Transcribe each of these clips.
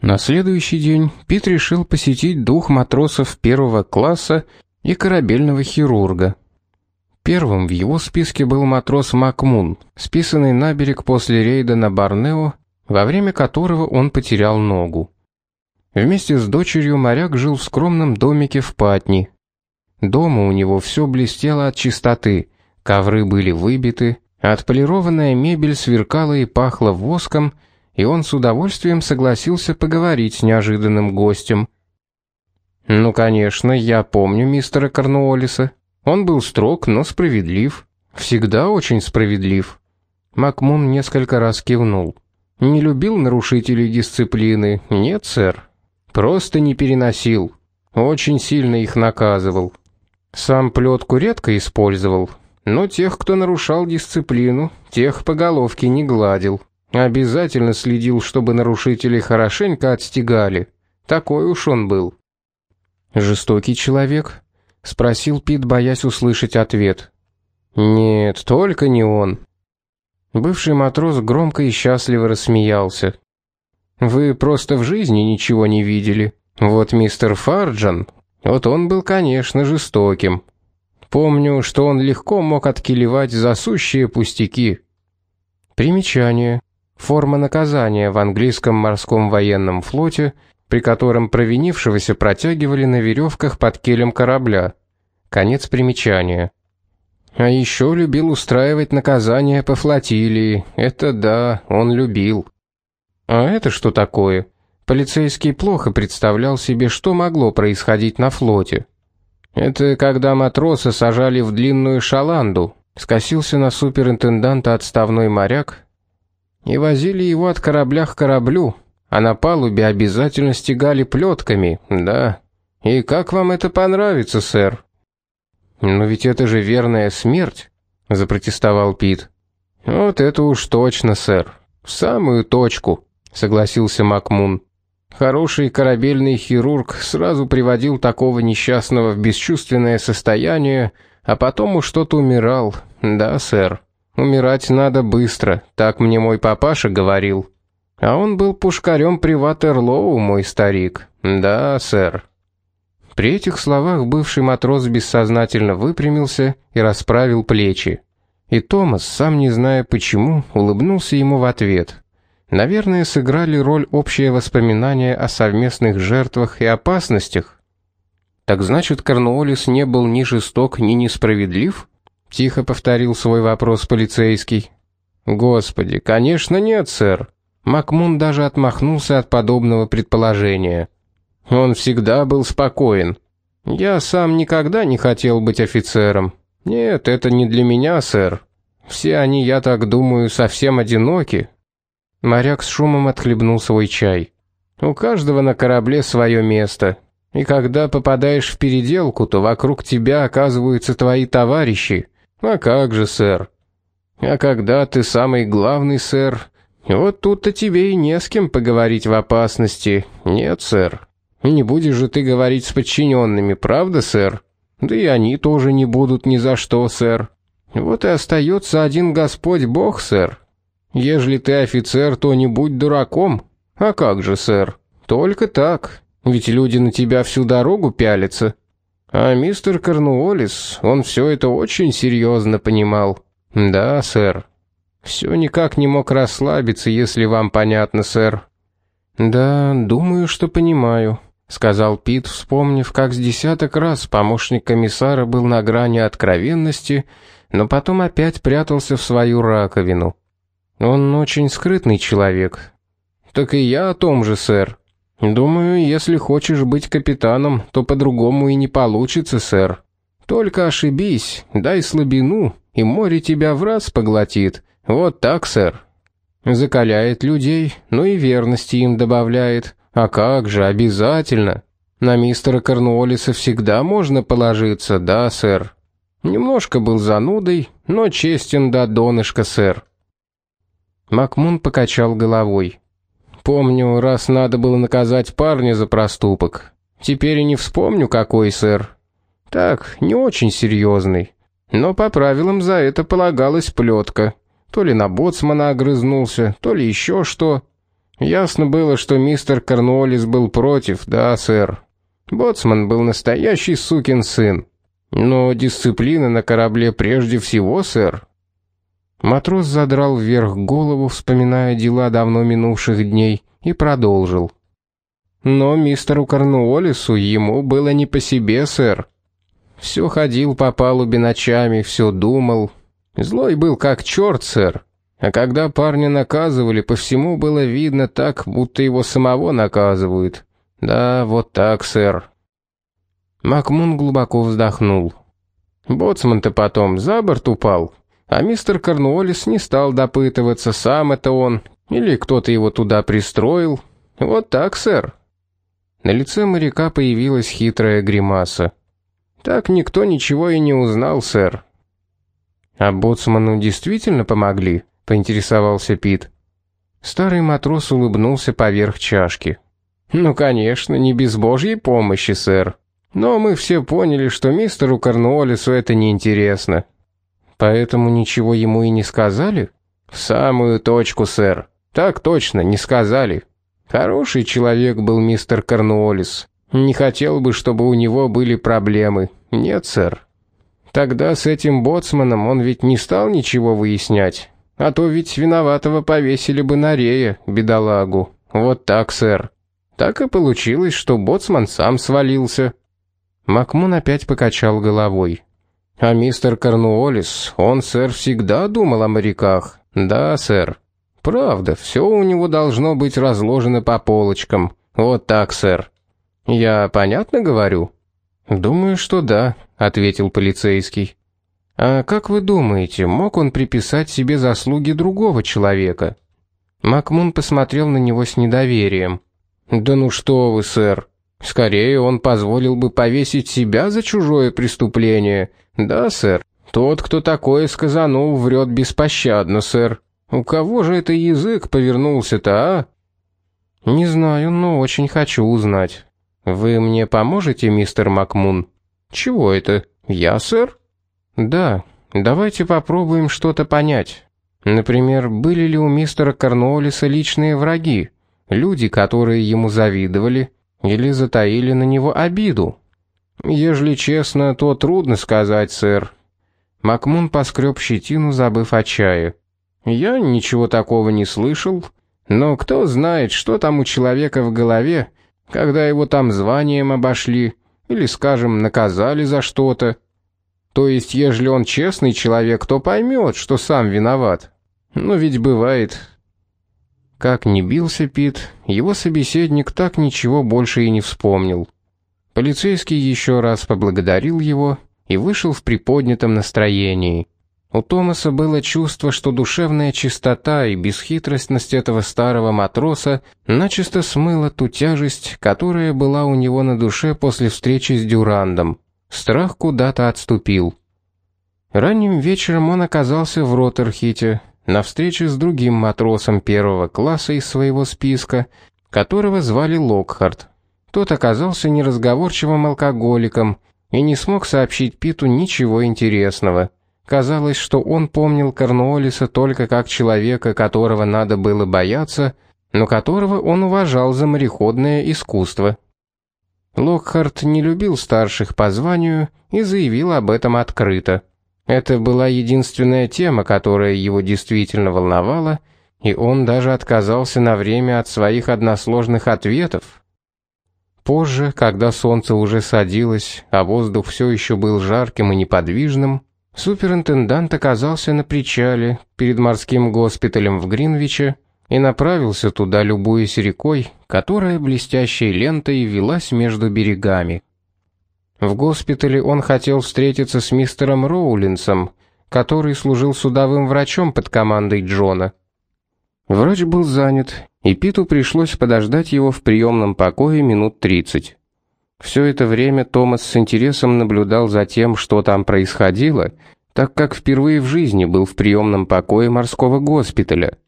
На следующий день Пит решил посетить двух матросов первого класса и корабельного хирурга. Первым в его списке был матрос Макмун, списанный на берег после рейда на Борнео, во время которого он потерял ногу. Вместе с дочерью моряк жил в скромном домике в Патни. Дома у него все блестело от чистоты, ковры были выбиты, отполированная мебель сверкала и пахла воском, и он с удовольствием согласился поговорить с неожиданным гостем. «Ну, конечно, я помню мистера Корнуоллиса», он был строг, но справедлив. Всегда очень справедлив. Макмун несколько раз кивнул. Не любил нарушителей дисциплины. Нет, сэр. Просто не переносил. Очень сильно их наказывал. Сам плетку редко использовал, но тех, кто нарушал дисциплину, тех по головке не гладил. Обязательно следил, чтобы нарушители хорошенько отстегали. Такой уж он был. Жестокий человек, спросил Пит, боясь услышать ответ. Нет, только не он. Бывший матрос громко и счастливо рассмеялся. Вы просто в жизни ничего не видели. Вот мистер Фарджан, вот он был, конечно, жестоким. Помню, что он легко мог откилевать засущие пустяки. Примечание: форма наказания в английском морском военном флоте при котором провинившегося протягивали на веревках под келем корабля. Конец примечания. А еще любил устраивать наказания по флотилии. Это да, он любил. А это что такое? Полицейский плохо представлял себе, что могло происходить на флоте. Это когда матроса сажали в длинную шаланду, скосился на суперинтенданта отставной моряк и возили его от корабля к кораблю, а на палубе обязательно стегали плетками, да. И как вам это понравится, сэр? Но ведь это же верная смерть, запротестовал Пит. Вот это уж точно, сэр. В самую точку, согласился Макмун. Хороший корабельный хирург сразу приводил такого несчастного в бесчувственное состояние, а потом уж что-то умирал. Да, сэр. Умирать надо быстро, так мне мой папаша говорил. А он был пушкарем при Ватерлоу, мой старик. Да, сэр. При этих словах бывший матрос бессознательно выпрямился и расправил плечи. И Томас, сам не зная почему, улыбнулся ему в ответ. Наверное, сыграли роль общие воспоминания о совместных жертвах и опасностях. Так значит, Корнуоллис не был ни жесток, ни несправедлив? Тихо повторил свой вопрос полицейский. Господи, конечно, нет, сэр. Макмун даже отмахнулся от подобного предположения. Он всегда был спокоен. Я сам никогда не хотел быть офицером. Нет, это не для меня, сэр. Все они, я так думаю, совсем одиноки. Моряк с шумом отхлебнул свой чай. У каждого на корабле свое место. И когда попадаешь в переделку, то вокруг тебя оказываются твои товарищи. А как же, сэр? А когда ты самый главный, сэр, вот тут-то тебе и не с кем поговорить в опасности. Нет, сэр. Не будешь же ты говорить с подчиненными, правда, сэр? Да и они тоже не будут ни за что, сэр. Вот и остается один Господь Бог, сэр. Ежели ты офицер, то не будь дураком. А как же, сэр? Только так. Ведь люди на тебя всю дорогу пялятся. А мистер Корнуоллис, он все это очень серьезно понимал. Да, сэр. Все никак не мог расслабиться, если вам понятно, сэр. Да, думаю, что понимаю, сказал Пит, вспомнив, как с десяток раз помощник комиссара был на грани откровенности, но потом опять прятался в свою раковину. Он очень скрытный человек. Так и я о том же, сэр. Думаю, если хочешь быть капитаном, то по-другому и не получится, сэр. Только ошибись, дай слабину, и море тебя в раз поглотит. Вот так, сэр. Закаляет людей, ну и верности им добавляет. А как же, обязательно. На мистера Корнуоллиса всегда можно положиться, да, сэр. Немножко был занудой, но честен до донышка, сэр. Макмун покачал головой. Помню, раз надо было наказать парня за проступок. Теперь и не вспомню какой, сэр. Так, не очень серьезный. Но по правилам за это полагалась плетка. То ли на боцмана огрызнулся, то ли еще что. Ясно было, что мистер Корнуоллис был против, да, сэр. Боцман был настоящий сукин сын. Но дисциплина на корабле прежде всего, сэр. Матрос задрал вверх голову, вспоминая дела давно минувших дней, и продолжил. Но мистеру Корнуоллису ему было не по себе, сэр. Все ходил по палубе ночами, все думал. Злой был как черт, сэр. А когда парня наказывали, по всему было видно так, будто его самого наказывают. Да, вот так, сэр. Макмун глубоко вздохнул. Боцман-то потом за борт упал, а мистер Корнуоллис не стал допытываться, сам это он или кто-то его туда пристроил. Вот так, сэр. На лице моряка появилась хитрая гримаса. Так никто ничего и не узнал, сэр. А боцману действительно помогли, поинтересовался Пит. Старый матрос улыбнулся поверх чашки. Ну, конечно, не без божьей помощи, сэр. Но мы все поняли, что мистеру Корнуоллису это не интересно. Поэтому ничего ему и не сказали? В самую точку, сэр. Так точно, не сказали. Хороший человек был мистер Корнуоллис. Не хотел бы, чтобы у него были проблемы. Нет, сэр. Тогда с этим боцманом он ведь не стал ничего выяснять. А то ведь виноватого повесили бы на рее, бедолагу. Вот так, сэр. Так и получилось, что боцман сам свалился. Макмун опять покачал головой. А мистер Корнуоллис, он, сэр, всегда думал о моряках. Да, сэр. Правда, все у него должно быть разложено по полочкам. Вот так, сэр. Я понятно говорю? Думаю, что да, ответил полицейский. А как вы думаете, мог он приписать себе заслуги другого человека? Макмун посмотрел на него с недоверием. Да ну что вы, сэр? Скорее он позволил бы повесить себя за чужое преступление. Да, сэр. Тот, кто такое сказанул, врет беспощадно, сэр. У кого же это язык повернулся-то, а? Не знаю, но очень хочу узнать. Вы мне поможете, мистер Макмун? Чего это? Я, сэр? Да. Давайте попробуем что-то понять. Например, были ли у мистера Корнуоллиса личные враги? Люди, которые ему завидовали или затаили на него обиду? Ежели честно, то трудно сказать, сэр. Макмун поскреб щетину, забыв о чае. Я ничего такого не слышал, но кто знает, что там у человека в голове, когда его там званием обошли или, скажем, наказали за что-то. То есть, ежели он честный человек, то поймет, что сам виноват. Но ведь бывает. Как ни бился Пит, его собеседник так ничего больше и не вспомнил. Полицейский еще раз поблагодарил его и вышел в приподнятом настроении. У Томаса было чувство, что душевная чистота и бесхитростность этого старого матроса начисто смыла ту тяжесть, которая была у него на душе после встречи с Дюрандом. Страх куда-то отступил. Ранним вечером он оказался в Роттерхите, на встрече с другим матросом первого класса из своего списка, которого звали Локхарт. Тот оказался неразговорчивым алкоголиком и не смог сообщить Питу ничего интересного. Казалось, что он помнил Корнуоллиса только как человека, которого надо было бояться, но которого он уважал за мореходное искусство. Локхарт не любил старших по званию и заявил об этом открыто. Это была единственная тема, которая его действительно волновала, и он даже отказался на время от своих односложных ответов. Позже, когда солнце уже садилось, а воздух все еще был жарким и неподвижным, Суперинтендант оказался на причале перед морским госпиталем в Гринвиче и направился туда, любуясь рекой, которая блестящей лентой велась между берегами. В госпитале он хотел встретиться с мистером Роулинсом, который служил судовым врачом под командой Джона. Врач был занят, и Питу пришлось подождать его в приемном покое минут тридцать. Все это время Томас с интересом наблюдал за тем, что там происходило, так как впервые в жизни был в приемном покое морского госпиталя.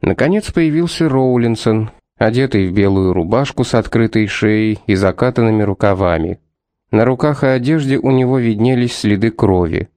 Наконец появился Роулинсон, одетый в белую рубашку с открытой шеей и закатанными рукавами. На руках и одежде у него виднелись следы крови.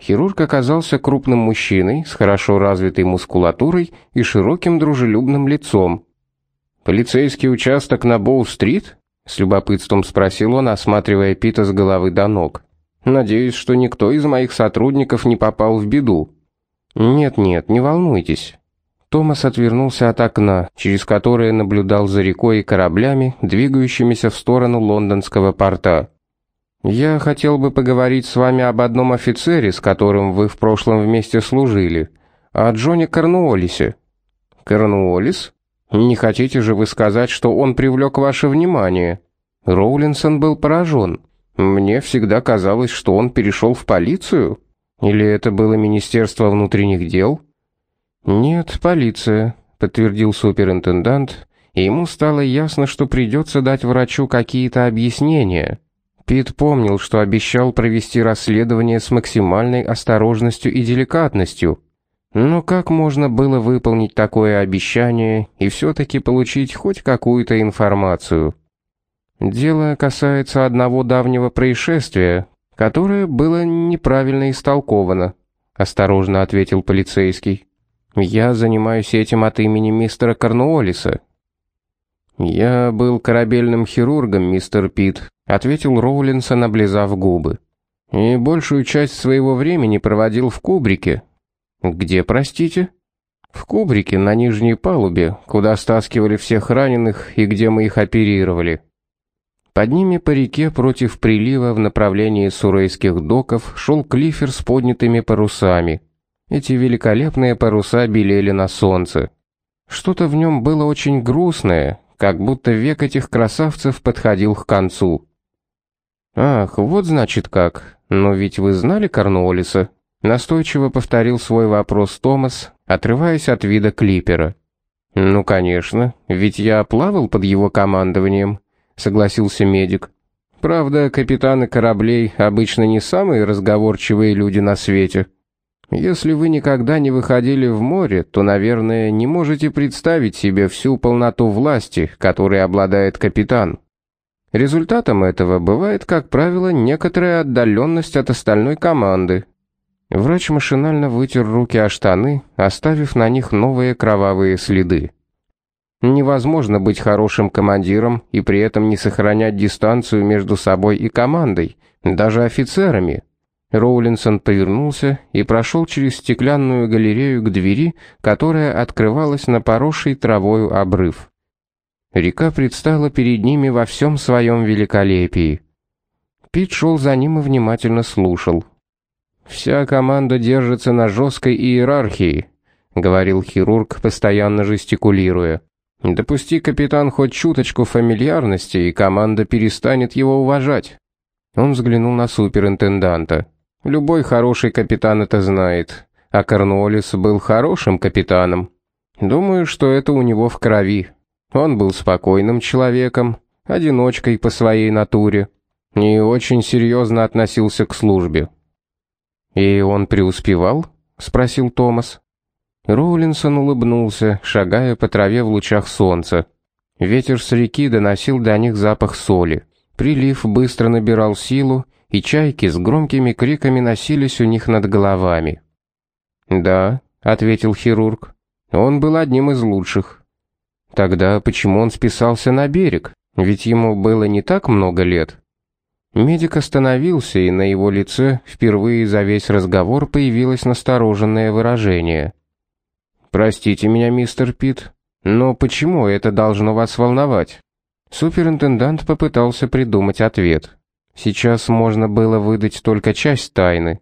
Хирург оказался крупным мужчиной с хорошо развитой мускулатурой и широким дружелюбным лицом, Полицейский участок на Боу-стрит? С любопытством спросил он, осматривая Пита с головы до ног. Надеюсь, что никто из моих сотрудников не попал в беду. Нет-нет, не волнуйтесь. Томас отвернулся от окна, через которое наблюдал за рекой и кораблями, двигающимися в сторону лондонского порта. Я хотел бы поговорить с вами об одном офицере, с которым вы в прошлом вместе служили, о Джоне Корнуоллисе. Корнуоллис? Не хотите же вы сказать, что он привлек ваше внимание? Роулинсон был поражен. Мне всегда казалось, что он перешел в полицию. Или это было Министерство внутренних дел? Нет, полиция, подтвердил суперинтендант, и ему стало ясно, что придется дать врачу какие-то объяснения. Пит помнил, что обещал провести расследование с максимальной осторожностью и деликатностью. Но как можно было выполнить такое обещание и все таки получить хоть какую-то информацию? Дело касается одного давнего происшествия, которое было неправильно истолковано, осторожно ответил полицейский. Я занимаюсь этим от имени мистера Корнуоллиса. Я был корабельным хирургом, мистер Пит, ответил Роулинсон, облизав губы. И большую часть своего времени проводил в кубрике. Где, простите? В кубрике на нижней палубе, куда стаскивали всех раненых и где мы их оперировали. Под ними по реке против прилива в направлении Сурейских доков шел клифер с поднятыми парусами. Эти великолепные паруса белели на солнце. Что-то в нем было очень грустное, как будто век этих красавцев подходил к концу. Ах, вот значит как. Но ведь вы знали Корнуоллиса? Настойчиво повторил свой вопрос Томас, отрываясь от вида клипера. Ну, конечно, ведь я плавал под его командованием согласился медик. Правда, капитаны кораблей обычно не самые разговорчивые люди на свете. Если вы никогда не выходили в море, то, наверное, не можете представить себе всю полноту власти, которой обладает капитан. Результатом этого бывает, как правило, некоторая отдаленность от остальной команды. Врач машинально вытер руки о штаны, оставив на них новые кровавые следы. Невозможно быть хорошим командиром и при этом не сохранять дистанцию между собой и командой, даже офицерами. Роулинсон повернулся и прошел через стеклянную галерею к двери, которая открывалась на поросший травою обрыв. Река предстала перед ними во всем своем великолепии. Пит шел за ним и внимательно слушал. «Вся команда держится на жесткой иерархии», — говорил хирург, постоянно жестикулируя. Допусти капитан хоть чуточку фамильярности, и команда перестанет его уважать. Он взглянул на суперинтенданта. Любой хороший капитан это знает, а Корнуоллис был хорошим капитаном. Думаю, что это у него в крови. Он был спокойным человеком, одиночкой по своей натуре и очень серьезно относился к службе. И он преуспевал? спросил Томас. Роулинсон улыбнулся, шагая по траве в лучах солнца. Ветер с реки доносил до них запах соли. Прилив быстро набирал силу, и чайки с громкими криками носились у них над головами. "Да", ответил хирург. "Он был одним из лучших". Тогда почему он списался на берег? Ведь ему было не так много лет. Медик остановился, и на его лице впервые за весь разговор появилось настороженное выражение. Простите меня, мистер Пит, но почему это должно вас волновать? Суперинтендант попытался придумать ответ. Сейчас можно было выдать только часть тайны.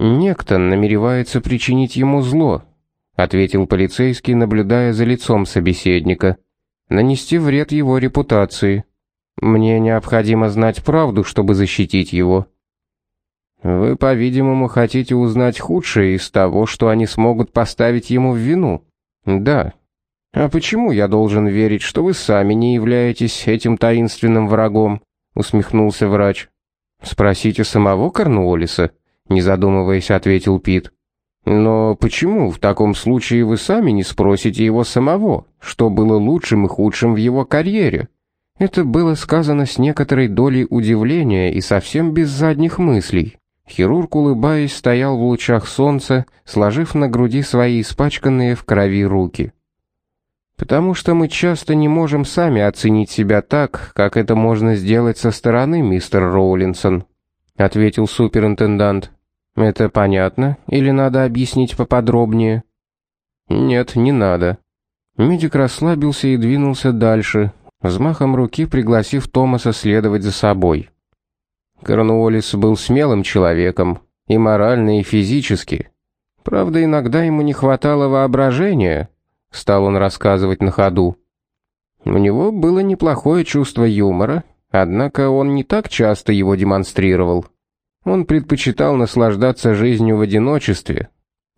Некто намеревается причинить ему зло, ответил полицейский, наблюдая за лицом собеседника. Нанести вред его репутации. Мне необходимо знать правду, чтобы защитить его. Вы, по-видимому, хотите узнать худшее из того, что они смогут поставить ему в вину. Да. А почему я должен верить, что вы сами не являетесь этим таинственным врагом? усмехнулся врач. Спросите самого Корнуоллиса, не задумываясь, ответил Пит. Но почему в таком случае вы сами не спросите его самого, что было лучшим и худшим в его карьере? Это было сказано с некоторой долей удивления и совсем без задних мыслей. Хирург, улыбаясь, стоял в лучах солнца, сложив на груди свои испачканные в крови руки. Потому что мы часто не можем сами оценить себя так, как это можно сделать со стороны, мистер Роулинсон, ответил суперинтендант. Это понятно или надо объяснить поподробнее? Нет, не надо. Медик расслабился и двинулся дальше, взмахом руки пригласив Томаса следовать за собой. Корнуоллис был смелым человеком, и морально, и физически. Правда, иногда ему не хватало воображения, стал он рассказывать на ходу. У него было неплохое чувство юмора, однако он не так часто его демонстрировал. Он предпочитал наслаждаться жизнью в одиночестве,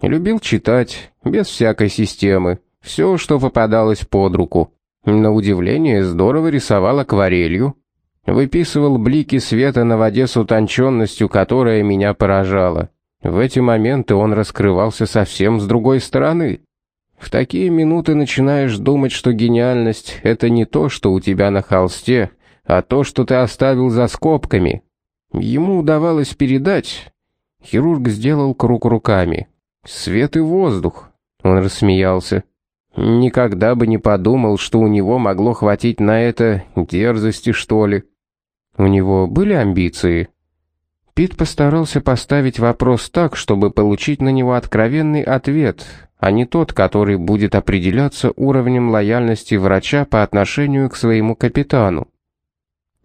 любил читать, без всякой системы, все, что попадалось под руку. На удивление, здорово рисовал акварелью. Выписывал блики света на воде с утонченностью, которая меня поражала. В эти моменты он раскрывался совсем с другой стороны. В такие минуты начинаешь думать, что гениальность — это не то, что у тебя на холсте, а то, что ты оставил за скобками. Ему удавалось передать. Хирург сделал круг руками. Свет и воздух. Он рассмеялся. Никогда бы не подумал, что у него могло хватить на это дерзости, что ли. У него были амбиции. Пит постарался поставить вопрос так, чтобы получить на него откровенный ответ, а не тот, который будет определяться уровнем лояльности врача по отношению к своему капитану.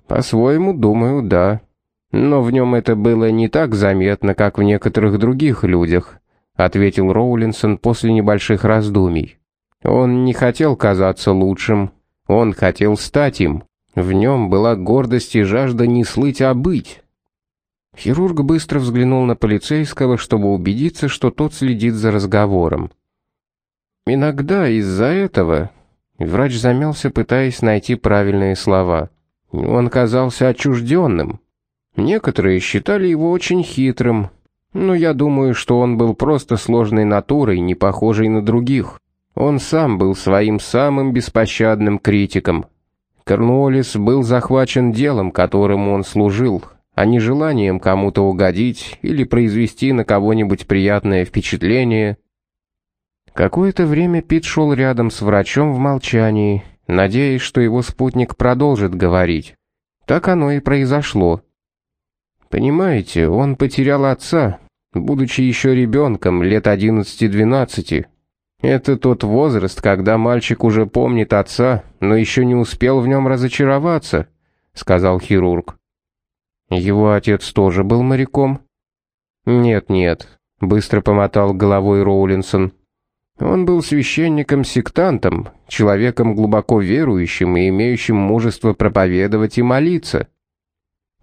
По-своему, думаю, да. Но в нем это было не так заметно, как в некоторых других людях, ответил Роулинсон после небольших раздумий. Он не хотел казаться лучшим, он хотел стать им. В нем была гордость и жажда не слыть, а быть. Хирург быстро взглянул на полицейского, чтобы убедиться, что тот следит за разговором. Иногда из-за этого врач замялся, пытаясь найти правильные слова. Он казался отчужденным. Некоторые считали его очень хитрым, но я думаю, что он был просто сложной натурой, не похожей на других. Он сам был своим самым беспощадным критиком. Корнуоллис был захвачен делом, которому он служил, а не желанием кому-то угодить или произвести на кого-нибудь приятное впечатление. Какое-то время Пит шел рядом с врачом в молчании, надеясь, что его спутник продолжит говорить. Так оно и произошло. Понимаете, он потерял отца, будучи еще ребенком, лет 11-12. Это тот возраст, когда мальчик уже помнит отца, но еще не успел в нем разочароваться, сказал хирург. Его отец тоже был моряком? Нет, нет, быстро помотал головой Роулинсон. Он был священником-сектантом, человеком глубоко верующим и имеющим мужество проповедовать и молиться.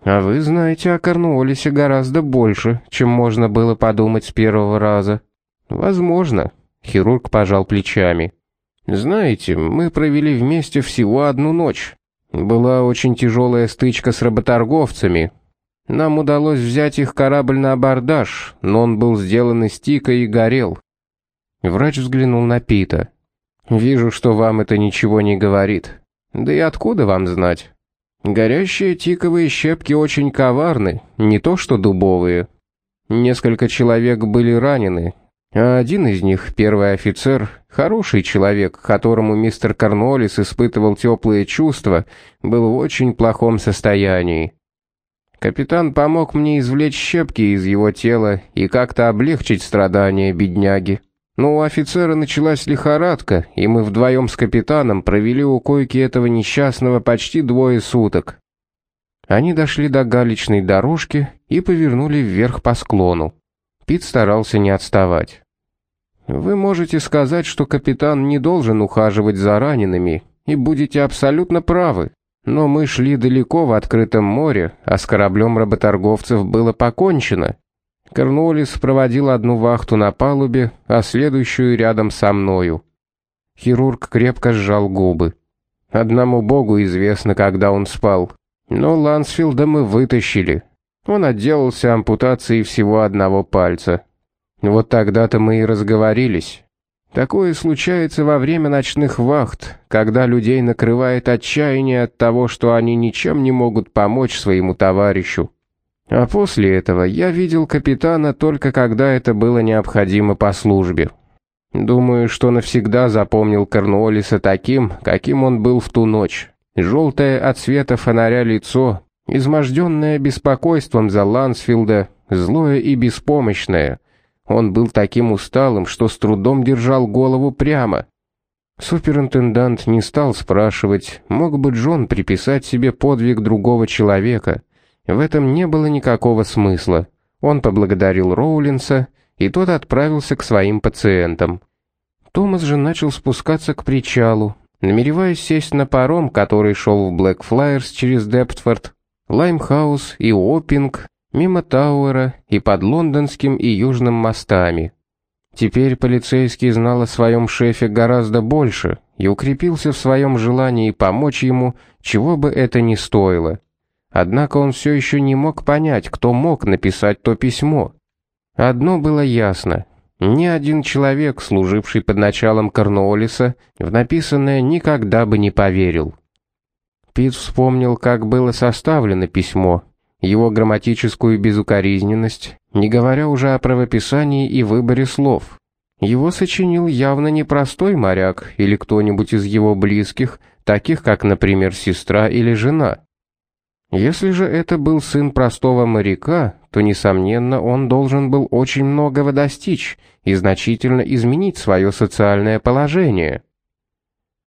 А вы знаете о Корнуоллисе гораздо больше, чем можно было подумать с первого раза. Возможно, Хирург пожал плечами. Знаете, мы провели вместе всего одну ночь. Была очень тяжелая стычка с работорговцами. Нам удалось взять их корабль на абордаж, но он был сделан из тика и горел. Врач взглянул на Пита. Вижу, что вам это ничего не говорит. Да и откуда вам знать? Горящие тиковые щепки очень коварны, не то что дубовые. Несколько человек были ранены, а один из них, первый офицер, хороший человек, которому мистер Корнолис испытывал теплые чувства, был в очень плохом состоянии. Капитан помог мне извлечь щепки из его тела и как-то облегчить страдания бедняги. Но у офицера началась лихорадка, и мы вдвоем с капитаном провели у койки этого несчастного почти двое суток. Они дошли до галечной дорожки и повернули вверх по склону. Пит старался не отставать. Вы можете сказать, что капитан не должен ухаживать за ранеными, и будете абсолютно правы. Но мы шли далеко в открытом море, а с кораблем работорговцев было покончено. Корнуоллис проводил одну вахту на палубе, а следующую рядом со мною. Хирург крепко сжал губы. Одному богу известно, когда он спал. Но Лансфилда мы вытащили. Он отделался ампутацией всего одного пальца. Вот тогда-то мы и разговорились. Такое случается во время ночных вахт, когда людей накрывает отчаяние от того, что они ничем не могут помочь своему товарищу. А после этого я видел капитана только когда это было необходимо по службе. Думаю, что навсегда запомнил Корнуоллиса таким, каким он был в ту ночь. Желтое от света фонаря лицо, изможденное беспокойством за Лансфилда, злое и беспомощное. Он был таким усталым, что с трудом держал голову прямо. Суперинтендант не стал спрашивать, мог бы Джон приписать себе подвиг другого человека. В этом не было никакого смысла. Он поблагодарил Роулинса, и тот отправился к своим пациентам. Томас же начал спускаться к причалу, намереваясь сесть на паром, который шел в Блэкфрайерс через Дептфорд, Лаймхаус и Уоппинг, мимо Тауэра и под лондонским и южным мостами. Теперь полицейский знал о своем шефе гораздо больше и укрепился в своем желании помочь ему, чего бы это ни стоило. Однако он все еще не мог понять, кто мог написать то письмо. Одно было ясно. Ни один человек, служивший под началом Корнуоллиса, в написанное никогда бы не поверил. Пит вспомнил, как было составлено письмо, его грамматическую безукоризненность, не говоря уже о правописании и выборе слов. Его сочинил явно не простой моряк или кто-нибудь из его близких, таких как, например, сестра или жена. Если же это был сын простого моряка, то, несомненно, он должен был очень многого достичь и значительно изменить свое социальное положение.